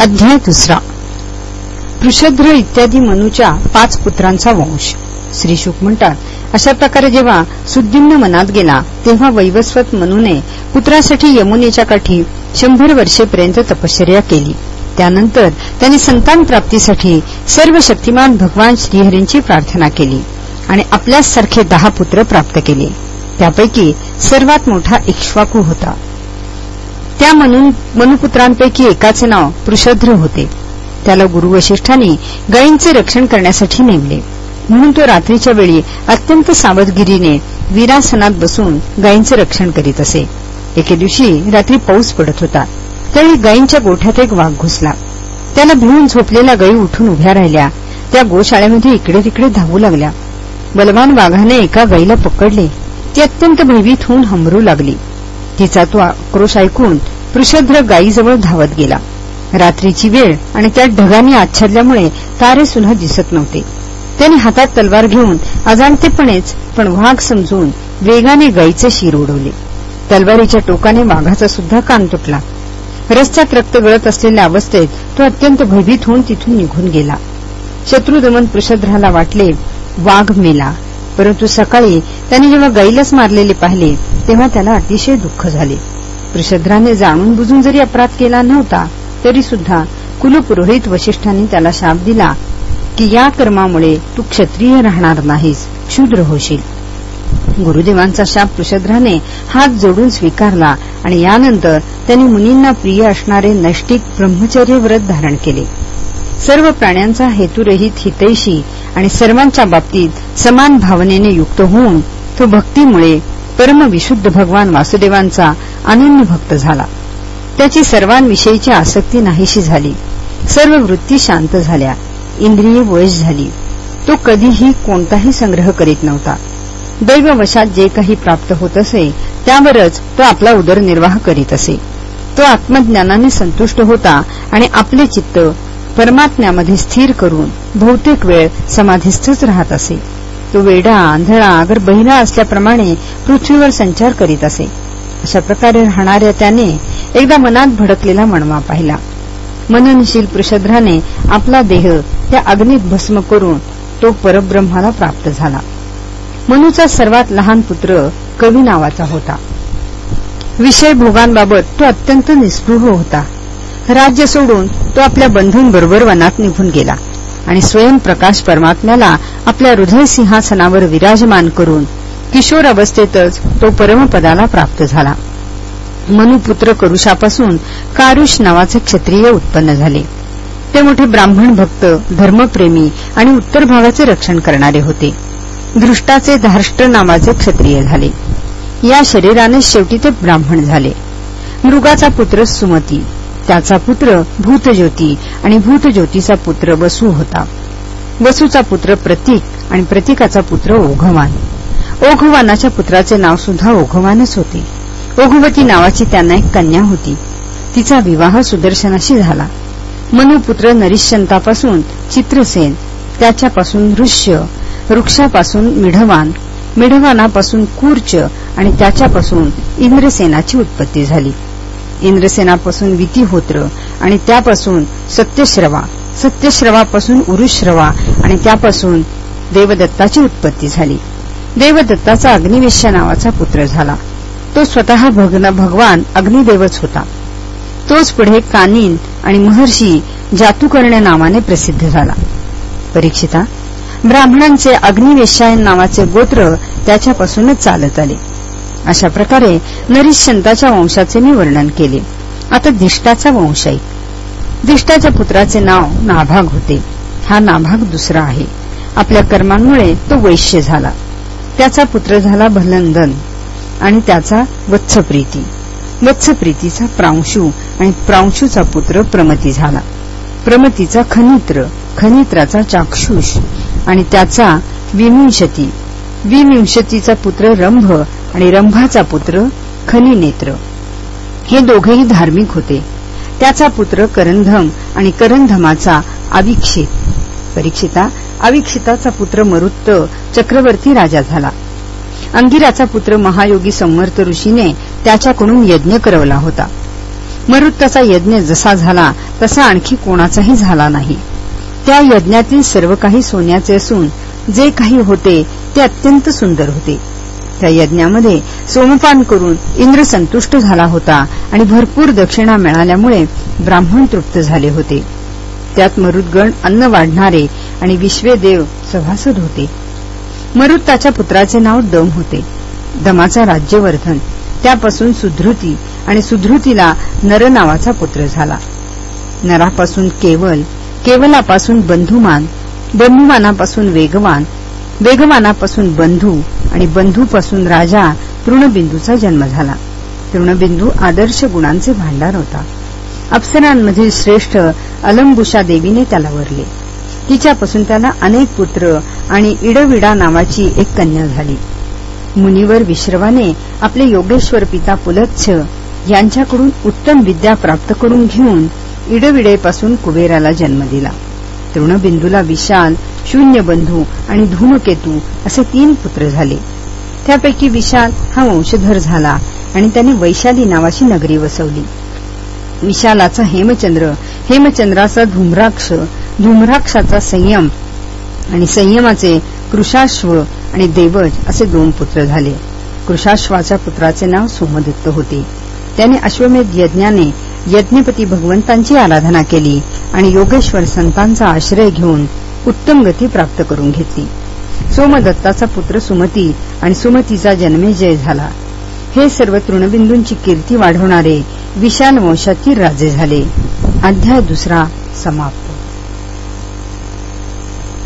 अध्याय दुसरा. पृषध्र इत्यादी मनुच्या पाच पुत्रांचा वंश. श्री शुक म्हणतात अशा प्रकारे जेव्हा सुद्दिम्न मनात गेला तेव्हा वैवस्वत मनुने पुत्रासाठी यमुनेच्या काठी शंभर वर्षेपर्यंत तपश्चर्या केली. त्यानंतर त्यांनी संतान प्राप्तीसाठी सर्व शक्तिमान भगवान श्रीहरींची प्रार्थना केली आणि आपल्यासारखे दहा पुत्र प्राप्त केले. त्यापैकी सर्वात मोठा इक्ष्वाकू होता. त्या मनुपुत्रांपैकी एकाचे नाव पृषध्र होते. त्याला गुरु वशिष्ठांनी गायींचे रक्षण करण्यासाठी नेमले. म्हणून तो रात्रीच्या वेळी अत्यंत सावधगिरीने वीरासनात बसून गायींचे रक्षण करीत असे. एके दिवशी रात्री पाऊस पडत होता. त्यावेळी गायींच्या गोठ्यात एक वाघ घुसला. त्याला भिवून झोपलेल्या गायी उठून उभ्या राहिल्या. त्या गोशाळेमध्ये इकडे तिकडे धावू लागल्या. बलवान वाघाने एका गायीला पकडले. ती अत्यंत भयभीत होऊन हमरू लागली. तिचा तो आक्रोश ऐकून पृषध्र गायीजवळ धावत गेला. रात्रीची वेळ आणि त्यात ढगांनी आच्छादल्यामुळे तारे सुद्धा दिसत नव्हते. त्याने हातात तलवार घेऊन अजाणतेपणेच पण वाघ समजून वेगाने गायीचे शिर उडवले. तलवारीच्या टोकाने वाघाचा सुद्धा कान तुटला. रस्त्यात रक्त गळत असलेल्या अवस्थेत तो अत्यंत भयभीत होऊन तिथून निघून गेला. शत्रुदमन पृषध्राला वाटले वाघ मेला. परंतु सकाळी त्याने जेव्हा गाईलाच मारलेले पाहिले तेव्हा त्याला अतिशय दुःख झाले. पृषध्राने जाणून बुजून जरी अपराध केला नव्हता तरी सुद्धा कुलपुरोहित वशिष्ठांनी त्याला शाप दिला की या कर्मामुळे तू क्षत्रिय राहणार नाहीस क्षुद्र होशील. गुरुदेवांचा शाप पृषध्राने हात जोडून स्वीकारला आणि यानंतर त्यांनी मुनींना प्रिय असणारे नैष्टिक ब्रह्मचर्य व्रत धारण केले. सर्व प्राण्यांचा हेतुरहित हितैषी आणि सर्वांच्या बाबतीत समान भावनेने युक्त होऊन तो भक्तीमुळे परमविशुद्ध भगवान वासुदेवांचा अनन्य भक्त झाला. त्याची सर्वांविषयीची आसक्ती नाहीशी झाली. सर्व वृत्ती शांत झाल्या. इंद्रिय वश झाली. तो कधीही कोणताही संग्रह करीत नव्हता. दैववशात जे काही प्राप्त होत असे त्यावरच तो आपला उदरनिर्वाह करीत असे. तो आत्मज्ञानाने संतुष्ट होता आणि आपले चित्त परमात्म्यामध्ये स्थिर करून बहुतेक वेळ समाधीस्थच राहत असे. तो वेडा आंधळा अगर बहिरा असल्याप्रमाणे पृथ्वीवर संचार करीत असे. अशा प्रकारे राहणाऱ्या त्याने एकदा मनात भडकलेला मणवा पाहिला. मननशील पृषध्राने आपला देह त्या अग्नीत भस्म करून तो परब्रह्माला प्राप्त झाला. मनूचा सर्वात लहान पुत्र कवी नावाचा होता. विषय भोगांबाबत तो अत्यंत निस्पृह होता. राज्य सोडून तो आपल्या बंधूंबरोबर वनात निघून गेला आणि स्वयंप्रकाश परमात्म्याला आपल्या हृदय सिंहासनावर विराजमान करून किशोर अवस्थेतच तो परमपदाला प्राप्त झाला. मनुपुत्र करुषापासून कारुष नावाचे क्षत्रिय उत्पन्न झाले. ते मोठे ब्राह्मण भक्त धर्मप्रेमी आणि उत्तर भागाचे रक्षण करणारे होते. दृष्टाचे धार्ष्ट्र नावाचे क्षत्रिय झाले. या शरीराने शेवटी ते ब्राह्मण झाले. मृगाचा पुत्र सुमती त्याचा पुत्र भूतज्योती आणि भूतज्योतीचा पुत्र वसू होता. वसूचा पुत्र प्रतीक आणि प्रतीकाचा पुत्र ओघवान. ओघवानाच्या पुत्राचे नाव सुद्धा ओघवानच होते. ओघवती नावाची त्यांना एक कन्या होती. तिचा विवाह सुदर्शनाशी झाला. मनुपुत्र नरिश्चंतापासून चित्रसेन त्याच्यापासून ऋष्य वृक्षापासून मिढवान मिढवानापासून कूर्च आणि त्याच्यापासून इंद्रसेनाची उत्पत्ती झाली. इंद्रसेनापासून वितीहोत्र आणि त्यापासून सत्यश्रवा. सत्यश्रवापासून उरुश्रवा. आणि त्यापासून देवदत्ताची उत्पत्ती झाली. देवदत्ताचा अग्निवेश्य नावाचा पुत्र झाला. तो स्वतः भगवान अग्निदेवच होता. तोच पुढे कानिन आणि महर्षी जातुकर्ण नावाने प्रसिद्ध झाला. परीक्षिता ब्राह्मणांचे अग्निवेशायन नावाचे गोत्र त्याच्यापासूनच चालत आले. अशा प्रकारे नरिशंताच्या वंशाचे मी वर्णन केले. आता दिष्टाचा वंश आहे. दिष्टाच्या पुत्राचे नाव नाभाग होते. हा नाभाग दुसरा आहे. आपल्या कर्मांमुळे तो वैश्य झाला. त्याचा पुत्र झाला भलंदन आणि त्याचा वत्सप्रीती. वत्सप्रीतीचा प्रांशू आणि प्रांशूचा पुत्र प्रमती झाला. प्रमतीचा खनित्र खनित्राचा चाक्षुष आणि त्याचा विमिंशती. विमिंशतीचा पुत्र रंभ आणि रंभाचा पुत्र खनिनेत्र हे दोघेही धार्मिक होते. त्याचा पुत्र करंधम आणि करंधमाचा अविक्षित परीक्षिता अविक्षिताचा पुत्र मरुत्त चक्रवर्ती राजा झाला. अंगिराचा पुत्र महायोगी संवर्त ऋषीने त्याच्याकडून यज्ञ करवला होता. मरुत्ताचा यज्ञ जसा झाला तसा आणखी कोणाचाही झाला नाही. त्या यज्ञातील सर्व काही सोन्याचे असून जे काही होते ते अत्यंत सुंदर होते. त्या यज्ञामध्ये सोमपान करून इंद्र संतुष्ट झाला होता आणि भरपूर दक्षिणा मिळाल्यामुळे ब्राह्मण तृप्त झाले होते. त्यात मरुदगण अन्न वाढणारे आणि विश्वेदेव सभासद होते. मरुत्ताच्या पुत्राचे नाव दम होते. दमाचा राज्यवर्धन. त्यापासून सुधृती आणि सुधृतीला नर नावाचा पुत्र झाला. नरापासून केवल केवलापासून बंधुमान बंधुमानापासून वेगवान वेगवानापासून बंधू आणि बंधूपासून राजा तृणबिंदूचा जन्म झाला. तृणबिंदू आदर्श गुणांचे भांडार होता. अप्सरांमधील श्रेष्ठ अलंबुषा देवीने त्याला वरले. तिच्यापासून त्याला अनेक पुत्र आणि इडविडा नावाची एक कन्या झाली. मुनिवर विश्रवाने आपले योगेश्वर पिता पुलच्छ यांच्याकडून उत्तम विद्या प्राप्त करून घेऊन इडविडेपासून कुबेराला जन्म दिला. तृणबिंदूला विशाल शून्यबंधू आणि धूमकेतू असे तीन पुत्र झाले. त्यापैकी विशाल हा वंशधर झाला आणि त्याने वैशाली नावाची नगरी वसवली. विशालाचा हेमचंद्र हेमचंद्राचा धूम्राक्ष धूम्राक्षाचा संयम आणि संयमाचे कृषाश्व आणि देवज असे दोन पुत्र झाले. कृषाश्वाच्या पुत्राचे नाव सोमदत्त होते. त्याने अश्वमेध यज्ञाने यज्ञपती भगवंतांची आराधना केली आणि योगेश्वर संतांचा आश्रय घेऊन उत्तम गती प्राप्त करून घेतली. सोमदत्ताचा पुत्र सुमती आणि सुमतीचा जन्मेजय झाला. हे सर्व तृणबिंदूंची कीर्ती वाढवणारे विशाल वंशातील राजे झाले. अध्याय दुसरा समाप्त.